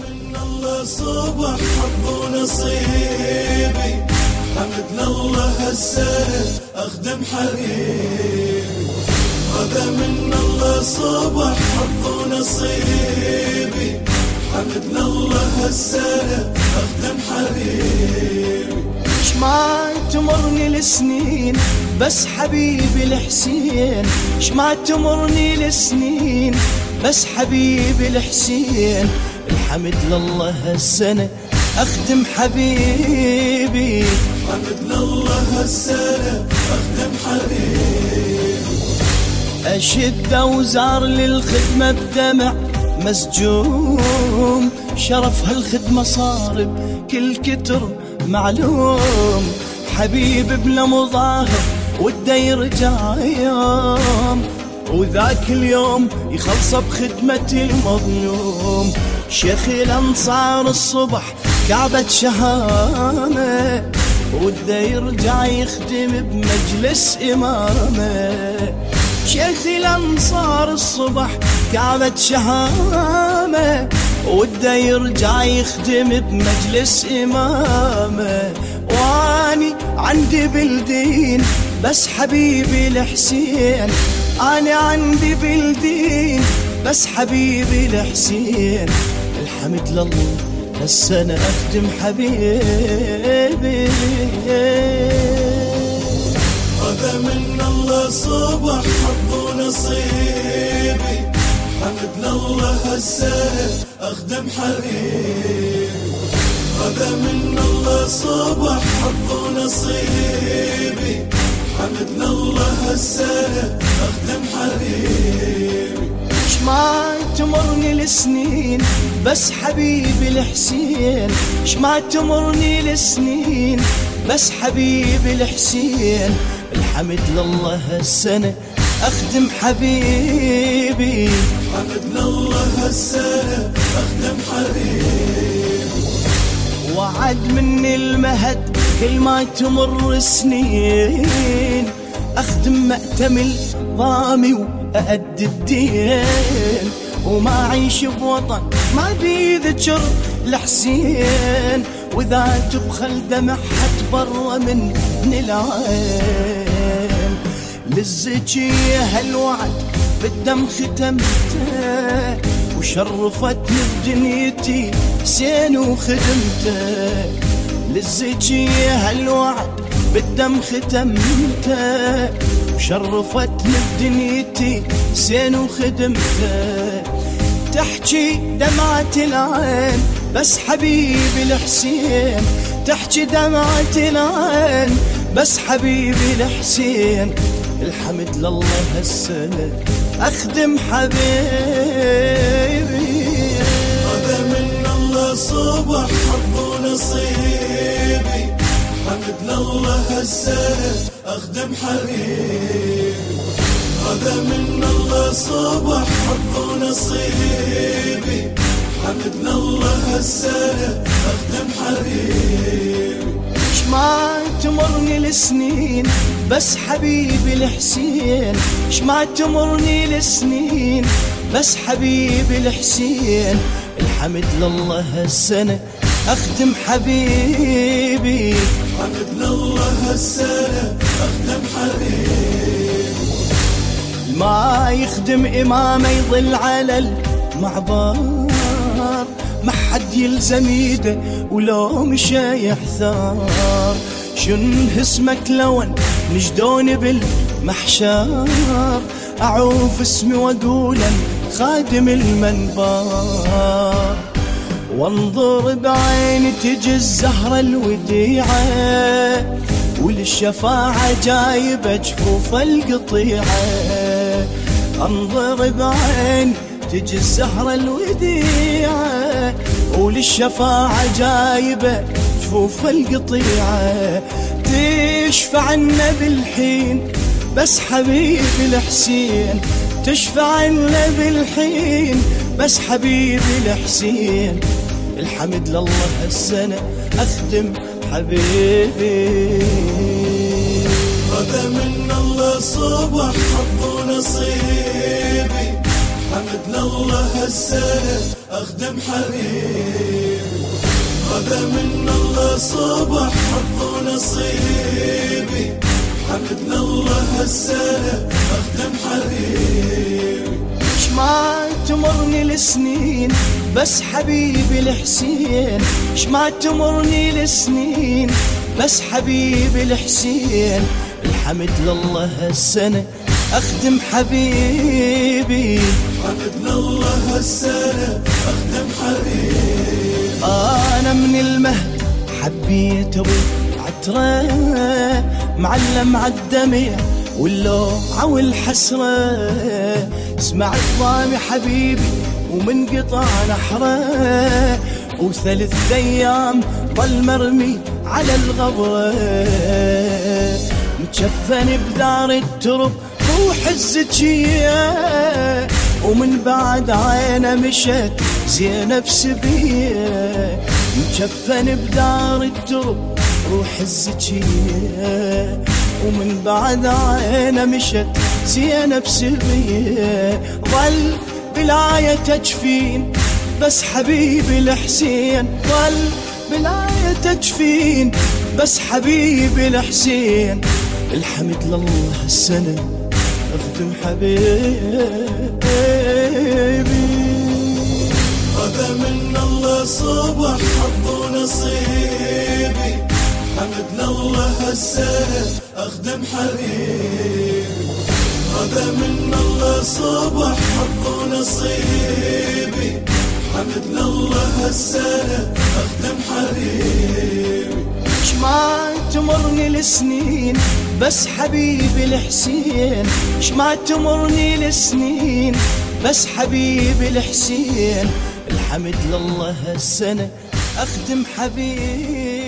من الله صبح حظ ونصيبي. حمد لله هالسنة أخدم حبيبي. هذا من الله صبح حظ ونصيبي. حمد لله هالسنة أخدم حبيبي. ما تمرني السنين بس حبيبي الحسين؟ ما تمرني السنين بس حبيبي الحسين؟ الحمد لله هالسنة أخدم حبيبي. حمد لله هالسنة أخدم حبيبي أشد أوزار للخدمة بدمع مسجوم شرف هالخدمة صارب كل كتر معلوم. حبيب بلا مظاهر وده يرجع يوم. وذاك اليوم يخلص بخدمة المظلوم. شيخ الأنصار الصبح كعبة شهامة وده يرجع يخدم بمجلس إمامة. شيخ الأنصار الصبح كعبة شهامة وده يرجع يخدم بمجلس إمامة. وأني عندي بالدين بس حبيبي الحسين أنا عندي بالدين بس حبيبي الحسين. الحمد لله هالسنة أخدم حبيبي. هذا من الله صبح حظ ونصيبي. حمد لله هالسنة أخدم حبيبي. هذا من الله صبح حظ ونصيبي. حمد لله هالسنة أخدم حبيبي ما تمرني السنين بس حبيبي الحسين. ما تمرني السنين بس حبيبي الحسين. الحمد لله هالسنة أخدم حبيبي حمد لله هالسنة أخدم حبيبي. وعد مني المهد كل ما تمر سنين أخدم مأتمل ضامي وأأدي الدين وما أعيش بوطن ما بيذكر الحسين وإذا تبخل دمع حتبر من العين للزكية هالوعد بالدم ختمته وشرفتني بدنيتي حسين وخدمته. للزكية هالوعد بالدم ختمته وشرفتني بدنيتي حسين وخدمته تحكي دمعة العين بس حبيبي الحسين تحكي دمعة العين بس حبيبي الحسين. الحمد لله هالسنة أخدم حبيبي. من الله صبح حظ ونصيبي حمد لله هالسنة أخدم حبيبي. هذا من الله صبح حظ ونصيبي حمد لله هالسنة أخدم حبيبي. ما تمرني السنين بس حبيبي الحسين. ما تمرني السنين بس حبيبي الحسين. الحمد لله هالسنة أخدم حبيبي. حمد لله هالسنة أخدم حبيبي. ما يخدم إمامه يظل على المعبر ما حد يلزم إيده ولو مشى يحثار شن اسمك لون نجدون بالمحشر؟ أعوف اسمي وأقول خادم المنبر. وانظر بعيني تجي الزهرة الوديعة وللشفاعة جايبة جفوف القطيعة. انظر بعيني تجي الزهرة الوديعة وللشفاعة جايبة جفوف القطيعة. تشفع عنا بالحين بس حبيبي الحسين. تشفع عنا بالحين بس حبيبي الحسين. الحمد لله هالسنة أخدم حبيبي. هذا من الله صبح حظ ونصيبي. حمد لله هالسنة أخدم حبيبي. هذا من الله صبح حظ ونصيبي. حمد لله هالسنة أخدم حبيبي. مش ما تمرني السنين بس حبيبي الحسين مش ما تمرني السنين بس حبيبي الحسين الحمد لله هالسنة أخدم حبيبي. حمد لله هالسنة أخدم حبيبي. أنا من المهد حبيت أبو عترة معلم عالدمع واللوعة والحسرة سمعت ضامي حبيبي ومن قطع نحرة. وثلاث أيام ظل مرمي على الغبرة. مجفن بدار الترب روح الزكية. ومن بعد عينه مشت زينب سبيه مجفن بدار الترب روح الزكية. ومن بعد عينه مشت زينب سبيه ظل بلاية تجفين بس حبيبي الحسين. ظل بلاية تجفين بس حبيبي الحسين. الحمد لله السنة أخدم حبيبي هذا من الله صبح حظ ونصيبي حمد لله هالسنة أخدم حبيبي. هذا من الله صبح حظ ونصيبي. حمد لله هالسنة أخدم حبيبي. مش ما تمرني السنين بس حبيبي الحسين. مش ما تمرني السنين بس حبيبي الحسين. الحمد لله هالسنة أخدم حبيبي.